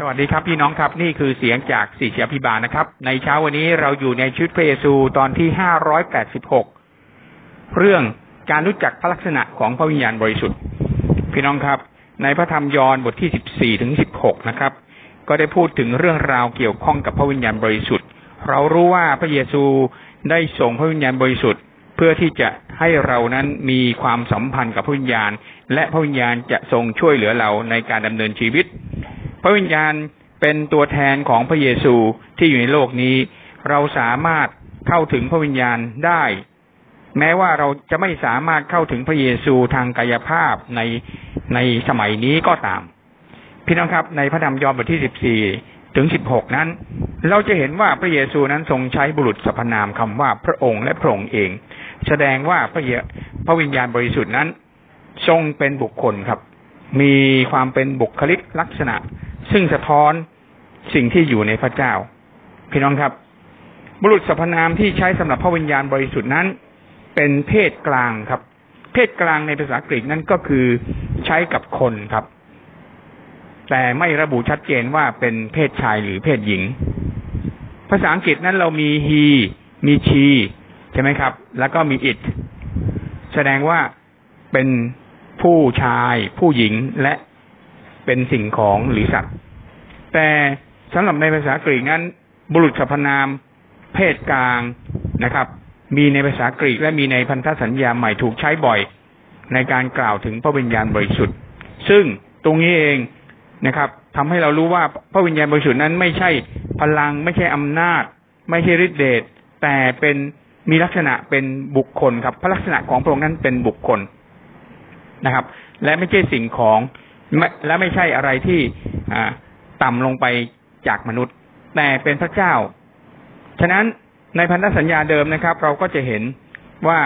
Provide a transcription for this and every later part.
สวัสดีครับพี่น้องครับนี่คือเสียงจากสี่เสียพิบาลนะครับ ในเช้าวันนี้เราอยู่ในชุดพระเยซูตอนที่ห้าร้อยแปดสิบหกเรื่องการรู้จักพระลักษณะของพระวิญญาณบริสุทธิ์ พี่น้องครับ ในพระธรรมยอห์นบทที่สิบสี่ถึงสิบหกนะครับ ก็ได้พูดถึงเรื่องราวเกี่ยวข้องกับพระวิญญาณบริสุทธิ์ เรารู้ว่าพระเยซูได้ส่งพระวิญญาณบริสุทธิ์ เพื่อที่จะให้เรานั้นมีความสัมพันธ์กับพระวิญญาณ และพระวิญญาณจะทรงช่วยเหลือเราในการดำเนินชีวิต ระวิญญาณเป็นตัวแทนของพระเยซูที่อยู่ในโลกนี้ เราสามารถเข้าถึงพระวิญญาณได้ แม้ว่าเราจะไม่สามารถเข้าถึงพระเยซูทางกายภาพในในสมัยนี้ก็ตาม พี่น้องครับ ในพระธรรมยอห์นบทที่สิบสี่ถึงสิบหกนั้น เราจะเห็นว่าพระเยซูนั้นทรงใช้บุรุษสรรพนามคำว่าพระองค์และพระองค์เอง แสดงว่าพระเยพระวิญญาณบริสุทธิ์นั้น ทรงเป็นบุคคลครับ มีความเป็นบุคลิกลักษณะ ซึ่งสะท้อนสิ่งที่อยู่ในพระเจ้า พี่น้องครับ บุรุษสรรพนามที่ใช้สำหรับพระวิญญาณบริสุทธิ์นั้น เป็นเพศกลางครับ เพศกลางในภาษากรีกนั้นก็คือใช้กับคนครับ แต่ไม่ระบุชัดเจนว่าเป็นเพศชายหรือเพศหญิง ภาษาอังกฤษนั้นเรามี he มี she ใช่ไหมครับ แล้วก็มี it แสดงว่าเป็นผู้ชาย ผู้หญิงและเป็นสิ่งของหรือสัตว์ แต่สำหรับในภาษากรีกนั้น บุรุษสรรพนาม เพศกลางนะครับ มีในภาษากรีกและมีในพันธสัญญาใหม่ถูกใช้บ่อย ในการกล่าวถึงพระวิญญาณบริสุทธิ์ ซึ่งตรงนี้เองนะครับทำให้เรารู้ว่าพระวิญญาณบริสุทธิ์นั้นไม่ใช่พลัง ไม่ใช่อำนาจ ไม่ใช่ฤทธิเดชแต่เป็นมีลักษณะเป็นบุคคลครับ พระลักษณะของพระองค์นั้นเป็นบุคคลนะครับ และไม่ใช่สิ่งของและไม่ใช่อะไรที่ ต่ำลงไปจากมนุษย์ แต่เป็นพระเจ้า ฉะนั้นในพันธสัญญาเดิมนะครับ เราก็จะเห็นว่า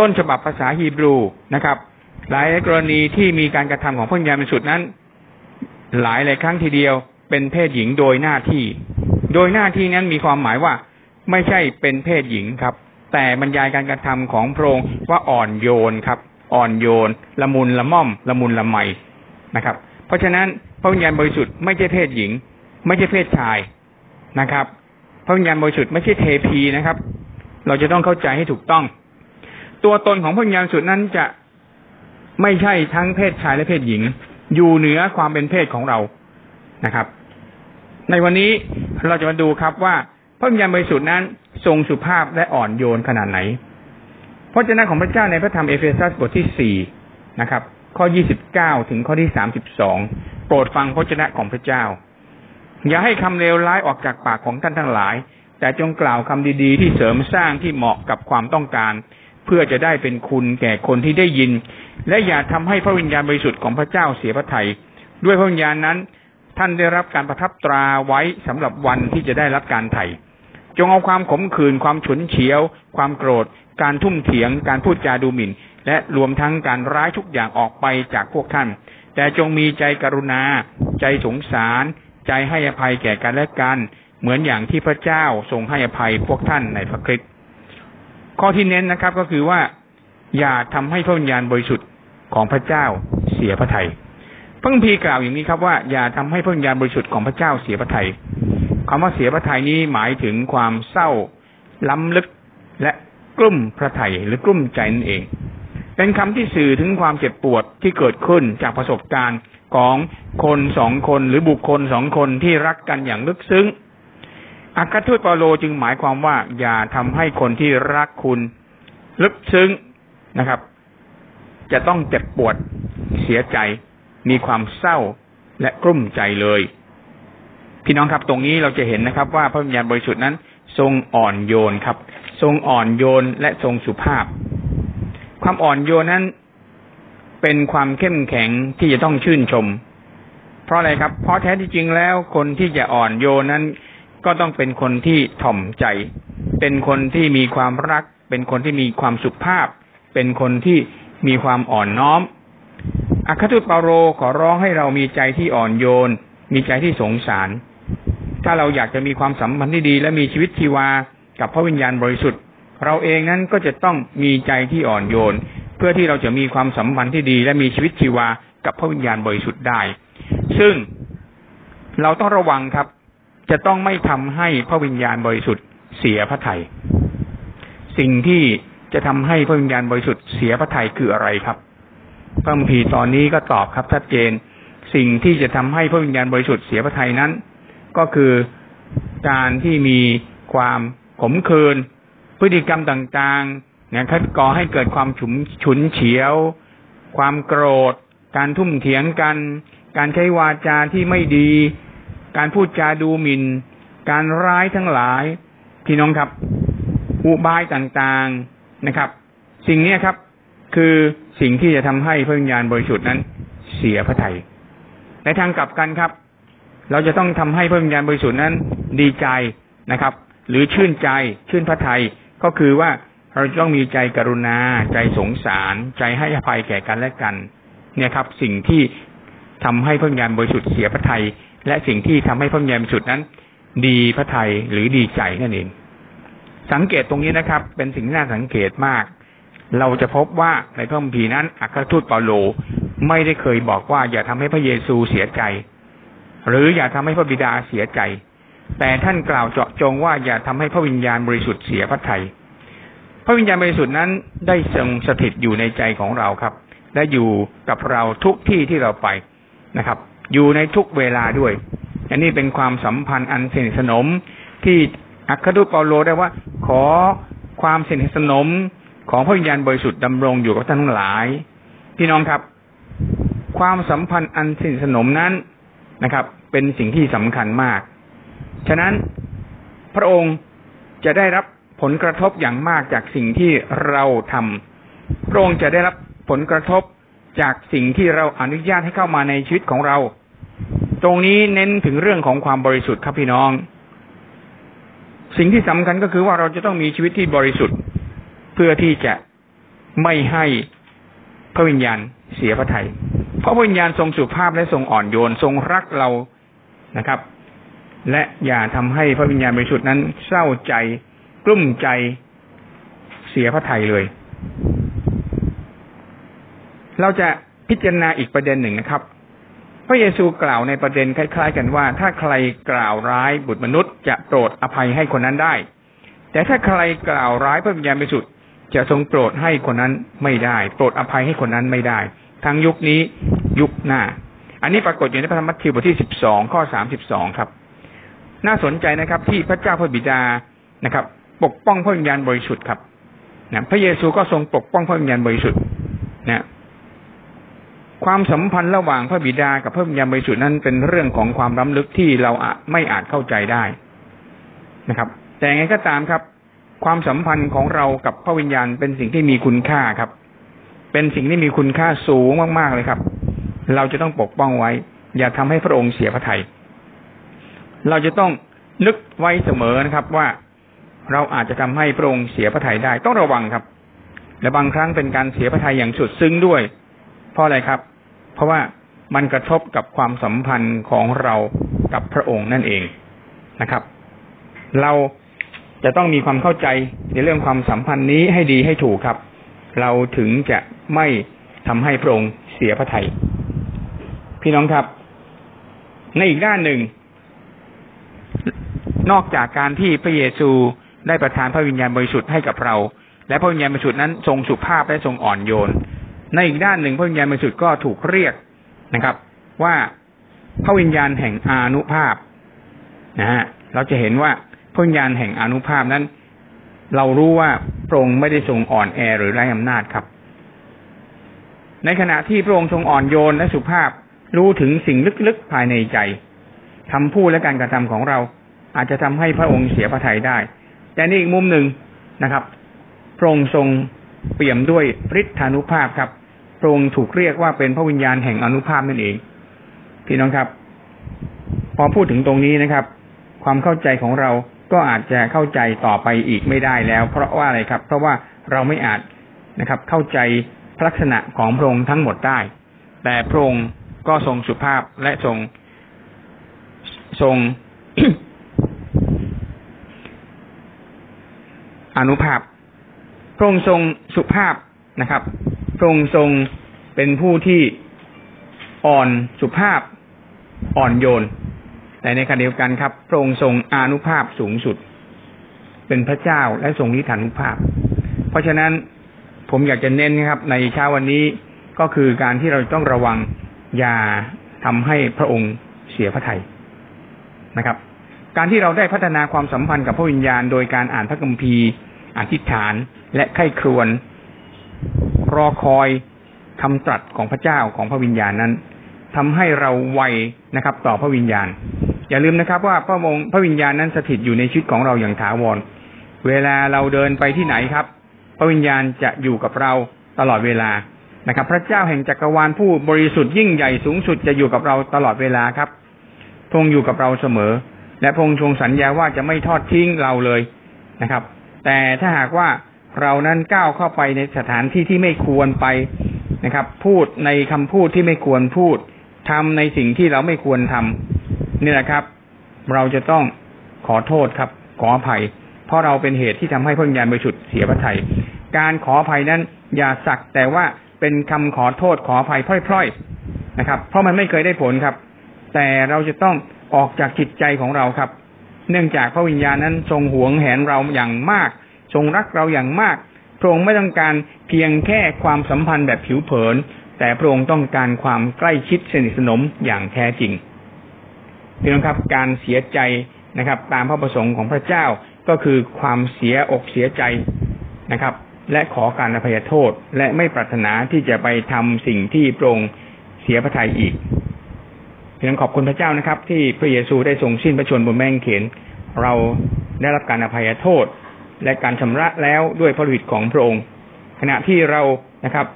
ต้นฉบับภาษาฮีบรูนะครับ หลายกรณีที่มีการกระทำของพระญาณบริสุทธิ์นั้น หลายหลายครั้งทีเดียว เป็นเพศหญิงโดยหน้าที่ โดยหน้าที่นั้นมีความหมายว่าไม่ใช่เป็นเพศหญิงครับ แต่บรรยายการกระทำของพระองค์ว่าอ่อนโยนครับ อ่อนโยน ละมุนละม่อม ละมุนละไมนะครับ เพราะฉะนั้น พระวิญญาณบริสุทธิ์ไม่ใช่เพศหญิง ไม่ใช่เพศชายนะครับ พระวิญญาณบริสุทธิ์ไม่ใช่เทพีนะครับ เราจะต้องเข้าใจให้ถูกต้อง ตัวตนของพระวิญญาณสุดนั้นจะไม่ใช่ทั้งเพศชายและเพศหญิง อยู่เหนือความเป็นเพศของเรานะครับ ในวันนี้เราจะมาดูครับว่าพระวิญญาณบริสุทธิ์นั้นทรงสุภาพและอ่อนโยนขนาดไหนพระเจ้าของพระเจ้าในพระธรรมเอเฟซัสบทที่สี่นะครับ ข้อยี่สิบเก้าถึงข้อที่สามสิบสอง ปรดฟังพระเจ้าของพระเจ้า อย่าให้คำเลวร้ายออกจากปากของท่านทั้งหลาย แต่จงกล่าวคำดีๆ ที่เสริมสร้างที่เหมาะกับความต้องการ เพื่อจะได้เป็นคุณแก่คนที่ได้ยิน และอย่าทำให้พระวิญญาณบริสุทธิ์ของพระเจ้าเสียพระทยัยด้วยพระวิญญาณนั้น ท่านได้รับการประทับตราไว้สำหรับวันที่จะได้รับการไถ่จงเอาความขมขื่นความฉุนเฉียว ความโกรธ การทุ่มเถียง การพูดจาดูหมิ่น และรวมทั้งการร้ายทุกอย่างออกไปจากพวกท่าน แต่จงมีใจกรุณา ใจสงสาร ใจให้อภัยแก่กันและกัน เหมือนอย่างที่พระเจ้าทรงให้อภัยพวกท่านในพระคริสต์ข้อที่เน้นนะครับก็คือว่า อย่าทำให้พระวิญญาณบริสุทธิ์ของพระเจ้าเสียพระทยัยพระคัมภีร์กล่าวอย่างนี้ครับว่าอย่าทำให้พระวิญญาณบริสุทธิ์ของพระเจ้าเสียพระทยัยคำว่าเสียพระทัยนี้หมายถึงความเศร้าล้ำลึกและกลุ่มพระทัยหรือกลุ่มใจนั่นเอง เป็นคำที่สื่อถึงความเจ็บปวดที่เกิดขึ้นจากประสบการณ์ของคนสองคนหรือบุคคลสองคนที่รักกันอย่างลึกซึ้งอัครทูตเปาโลจึงหมายความว่า อย่าทำให้คนที่รักคุณลึกซึ้งนะครับ จะต้องเจ็บปวดเสียใจ มีความเศร้าและกลุ้มใจเลย พี่น้องครับตรงนี้เราจะเห็นนะครับ ว่าพระวิญญาณบริสุทธิ์นั้น ทรงอ่อนโยนครับ ทรงอ่อนโยนและทรงสุภาพ ความอ่อนโยนนั้น เป็นความเข้มแข็งที่จะต้องชื่นชม เพราะอะไรครับ เพราะแท้ที่จริงแล้วคนที่จะอ่อนโยนนั้น ก็ต้องเป็นคนที่ถ่อมใจ เป็นคนที่มีความรัก เป็นคนที่มีความสุภาพ เป็นคนที่มีความอ่อนน้อมอัครทูตเปาโลขอร้องให้เรามีใจที่อ่อนโยน มีใจที่สงสาร ถ้าเราอยากจะมีความสัมพันธ์ที่ดี และมีชีวิตชีวากับพระวิญญาณบริสุทธิ์ เราเองนั้นก็จะต้องมีใจที่อ่อนโยน เพื่อที่เราจะมีความสัมพันธ์ที่ดี และมีชีวิตชีวากับพระวิญญาณบริสุทธิ์ได้ ซึ่งเราต้องระวังครับ จะต้องไม่ทำให้พระวิญญาณบริสุทธิ์เสียพระทัยสิ่งที่จะทำให้พระวิญญาณบริสุทธิ์เสียพระทัยคืออะไรครับพระมภีตอนนี้ก็ตอบครับชัดเจน สิ่งที่จะทำให้พระวิญญาณบริสุทธิ์เสียพระทัยนั้น ก็คือการที่มีความขมขื่น พฤติกรรมต่างๆนะครับ ก่อให้เกิดความฉุนฉุนเฉียว ความโกรธ การทุ่มเถียงกัน การใช้วาจาที่ไม่ดี การพูดจาดูหมิน่น การร้ายทั้งหลายพี่น้องครับ อุบายต่างๆนะครับ สิ่งนี้ครับ คือสิ่งที่จะทำให้พระวิญญาณบริสุทธิ์นั้น เสียพระทยัยในทางกลับกันครับ เราจะต้องทำให้พระวิญญาณบริสุทธิ์นั้น ดีใจนะครับ หรือชื่นใจชื่นพระทยัย ก็คือว่าเราต้องมีใจกรุณา ใจสงสาร ใจให้อภัยแก่กันและกัน เนี่ยครับ สิ่งที่ทำให้พระญาณบริสุทธิ์เสียพระทยัยและสิ่งที่ทำให้พระญาณบริสุทธิ์นั้น ดีพระทัยหรือดีใจนั่นเองสังเกตตรงนี้นะครับ เป็นสิ่งที่น่าสังเกตมาก เราจะพบว่าในพระคัมภีร์นั้นอัครทูตเปาโลไม่ได้เคยบอกว่าอย่าทำให้พระเยซูเสียใจ หรืออย่าทำให้พระบิดาเสียใจ แต่ท่านกล่าวเจาะจงว่าอย่าทำให้พระวิญญาณบริสุทธิ์เสียพระทยัยพระวิญญาณบริสุทธิ์นั้นได้ทรงสถิตอยู่ในใจของเราครับ และอยู่กับเราทุกที่ที่เราไปนะครับ อยู่ในทุกเวลาด้วย อันนี้เป็นความสัมพันธ์อันสนิทสนมที่อัครทูตเปาโลได้ว่า ขอความสนิทสนมของพระวิญญาณบริสุทธิ์ดำรงอยู่กับท่านทั้งหลาย พี่น้องครับ ความสัมพันธ์อันสนิทสนมนั้นนะครับ เป็นสิ่งที่สำคัญมาก ฉะนั้นพระองค์จะได้รับผลกระทบอย่างมากจากสิ่งที่เราทำพระองค์จะได้รับผลกระทบจากสิ่งที่เราอนุญาตให้เข้ามาในชีวิตของเรา ตรงนี้เน้นถึงเรื่องของความบริสุทธิ์ครับพี่น้อง สิ่งที่สำคัญก็คือว่าเราจะต้องมีชีวิตที่บริสุทธิ์ เพื่อที่จะไม่ให้พระวิญญาณเสียพระทยัยเพราะพระวิญญาณทรงสุภาพและทรงอ่อนโยนทรงรักเรานะครับ และอย่าทำให้พระวิญญาณบริสุทธิ์นั้น เศร้าใจ กลุ้มใจเสียพระทัยเลย เราจะพิจารณาอีกประเด็นหนึ่งนะครับ พระเยซูกล่าวในประเด็นคล้าย ๆ กันว่า ถ้าใครกล่าวร้ายบุตรมนุษย์จะโปรดอภัยให้คนนั้นได้ แต่ถ้าใครกล่าวร้ายพระวิญญาณบริสุทธิ์จะทรงโปรดให้คนนั้นไม่ได้ โปรดอภัยให้คนนั้นไม่ได้ ทั้งยุคนี้ยุคหน้า อันนี้ปรากฏอยู่ในพระธรรมมัทธิวบทที่สิบสองข้อสามสิบสองครับ น่าสนใจนะครับ ที่พระเจ้าพระบิดานะครับ ปกป้องพระวิญญาณบริสุทธิ์ครับนะพระเยซูก็ทรงปกป้องพระวิญญาณบริสุทธิ์นะความสัมพันธ์ระหว่างพระบิดากับพระวิญญาณบริสุทธิ์นั้นเป็นเรื่องของความล้ำลึกที่เราไม่อาจเข้าใจได้นะครับ แต่ไงก็ตามครับ ความสัมพันธ์ของเรากับพระวิญญาณเป็นสิ่งที่มีคุณค่าครับ เป็นสิ่งที่มีคุณค่าสูงมากๆเลยครับ เราจะต้องปกป้องไว้ อย่าทำให้พระองค์เสียพระทยัย เราจะต้องนึกไว้เสมอนะครับ ว่าเราอาจจะทำให้พระองค์เสียพระทัยได้ต้องระวังครับ และบางครั้งเป็นการเสียพระทัยอย่างสุดซึ้งด้วย เพราะอะไรครับ เพราะว่ามันกระทบกับความสัมพันธ์ของเรากับพระองค์นั่นเองนะครับ เราจะต้องมีความเข้าใจในเรื่องความสัมพันธ์นี้ให้ดีให้ถูกครับ เราถึงจะไม่ทำให้พระองค์เสียพระทยัยพี่น้องครับ ในอีกด้านหนึ่ง นอกจากการที่พระเยซูได้ประทานพระวิญญาณบริสุทธิ์ให้กับเรา และพระวิญญาณบริสุทธิ์นั้นทรงสุภาพและทรงอ่อนโยน ในอีกด้านหนึ่งพระวิญญาณบริสุทธิ์ก็ถูกเรียกนะครับ ว่าพระวิญญาณแห่งอานุภาพนะฮะเราจะเห็นว่าพระวิญญาณแห่งอนุภาพนั้น เรารู้ว่าพระองค์ไม่ได้ทรงอ่อนแอหรือไร้อำนาจครับ ในขณะที่พระองค์ทรงอ่อนโยนและสุภาพรู้ถึงสิ่งลึกๆภายในใจคำพูดและการกระทำของเรา อาจจะทำให้พระองค์เสียพระทัยได้ แต่นี่อีกมุมหนึ่งนะครับ พระองค์ทรงเปี่ยมด้วยฤทธานุภาพครับ พระองค์ถูกเรียกว่าเป็นพระวิญญาณแห่งอนุภาพนั่นเอง พี่น้องครับ พอพูดถึงตรงนี้นะครับ ความเข้าใจของเราก็อาจจะเข้าใจต่อไปอีกไม่ได้แล้ว เพราะว่าอะไรครับ เพราะว่าเราไม่อาจนะครับ เข้าใจลักษณะของพระองค์ทั้งหมดได้ แต่พระองค์ก็ทรงสุภาพและทรงทรง อนุภาพ พระองค์ทรงสุภาพนะครับ พระองค์ทรงเป็นผู้ที่อ่อนสุภาพอ่อนโยน แต่ในขณะเดียวกันครับ พระองค์ทรงอานุภาพสูงสุด เป็นพระเจ้าและทรงนิทานุภาพ เพราะฉะนั้นผมอยากจะเน้นนะครับ ในเช้าวันนี้ก็คือการที่เราต้องระวังอย่าทำให้พระองค์เสียพระทัยนะครับ การที่เราได้พัฒนาความสัมพันธ์กับพระวิญญาณ โดยการอ่านพระคัมภีร์ อธิษฐานและไข้ครวนรอคอยคำตรัสของพระเจ้าของพระวิญญาณนั้นทำให้เราไวนะครับ ต่อพระวิญญาณ อย่าลืมนะครับว่าพระองค์พระวิญญาณนั้นสถิตอยู่ในชีวิตของเราอย่างถาวร เวลาเราเดินไปที่ไหนครับ พระวิญญาณจะอยู่กับเราตลอดเวลานะครับ พระเจ้าแห่งจักรวาลผู้บริสุทธิ์ยิ่งใหญ่สูงสุดจะอยู่กับเราตลอดเวลาครับพรงอยู่กับเราเสมอ และพระองค์ทรงสัญญาว่าจะไม่ทอดทิ้งเราเลยนะครับ แต่ถ้าหากว่าเรานั้นก้าวเข้าไปในสถานที่ที่ไม่ควรไปนะครับ พูดในคำพูดที่ไม่ควรพูดทำในสิ่งที่เราไม่ควรทำนี่แหละครับ เราจะต้องขอโทษครับ ขออภัย เพราะเราเป็นเหตุที่ทำให้พระวิญญาณบริสุทธิ์เสียพระทัยการขออภัยนั้นอย่าสักแต่ว่าเป็นคำขอโทษขออภัยพร่อยๆนะครับ เพราะมันไม่เคยได้ผลครับ แต่เราจะต้องออกจากจิตใจของเราครับ เนื่องจากพระวิญญาณนั้นทรงหวงแหนเราอย่างมาก ทรงรักเราอย่างมาก พระองค์ไม่ต้องการเพียงแค่ความสัมพันธ์แบบผิวเผิน แต่พระองค์ต้องการความใกล้ชิดสนิทสนมอย่างแท้จริงพี่น้องครับการเสียใจนะครับ ตามพระประสงค์ของพระเจ้าก็คือความเสียอกเสียใจนะครับ และขอการอภัยโทษและไม่ปรารถนาที่จะไปทำสิ่งที่พระองค์เสียพระทัยอีก พี่น้องขอบคุณพระเจ้านะครับ ที่พระเยซูได้ทรงสิ้นพระชนบนแมงเขน เราได้รับการอภัยโทษ และการชำระแล้วด้วยพระฤทธิ์ของพระองค์ ขณะที่เรานะครับ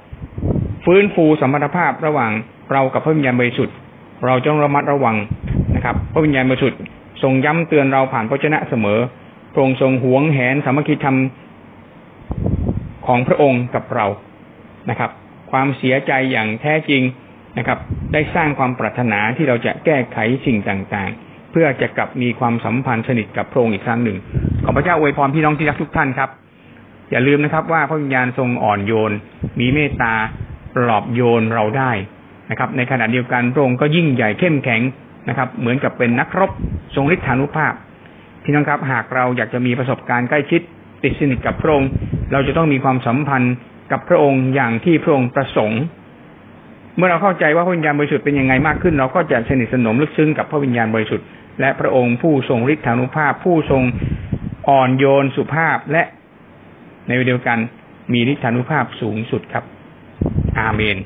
ฟื้นฟูสมรรถภาพระหว่างเรากับพระวิญญาณบริสุทธิ์เราต้องระมัดระวังนะครับ พระวิญญาณบริสุทธิ์ทรงย้ำเตือนเราผ่านพระชนะเสมอพระองค์ทรงหวงแหนสามัคคีธรรมของพระองค์กับเรานะครับ ความเสียใจอย่างแท้จริง นะครับ ได้สร้างความปรารถนาที่เราจะแก้ไขสิ่งต่างๆ เพื่อจะกลับมีความสัมพันธ์สนิทกับพระองค์อีกครั้งหนึ่ง ขอพระเจ้าอวยพรพี่น้องที่รักทุกท่านครับ อย่าลืมนะครับว่าพระวิญญาณทรงอ่อนโยน มีเมตตาปลอบโยนเราได้นะครับ ในขณะเดียวกันพระองค์ก็ยิ่งใหญ่เข้มแข็งนะครับ เหมือนกับเป็นนักรบทรงฤทธานุภาพพี่น้องครับ หากเราอยากจะมีประสบการณ์ใกล้ชิดติดสนิทกับพระองค์ เราจะต้องมีความสัมพันธ์กับพระองค์อย่างที่พระองค์ประสงค์ เมื่อเราเข้าใจว่าพระวิญญาณบริสุทธิ์เป็นยังไงมากขึ้น เราก็จะสนิทสนมลึกซึ้งกับพระวิญญาณบริสุทธิ์และพระองค์ผู้ทรงฤทธานุภาพ ผู้ทรงอ่อนโยนสุภาพและในเดียวกันมีฤทธานุภาพสูงสุดครับ อาเมน